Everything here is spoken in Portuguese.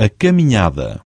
a caminhada.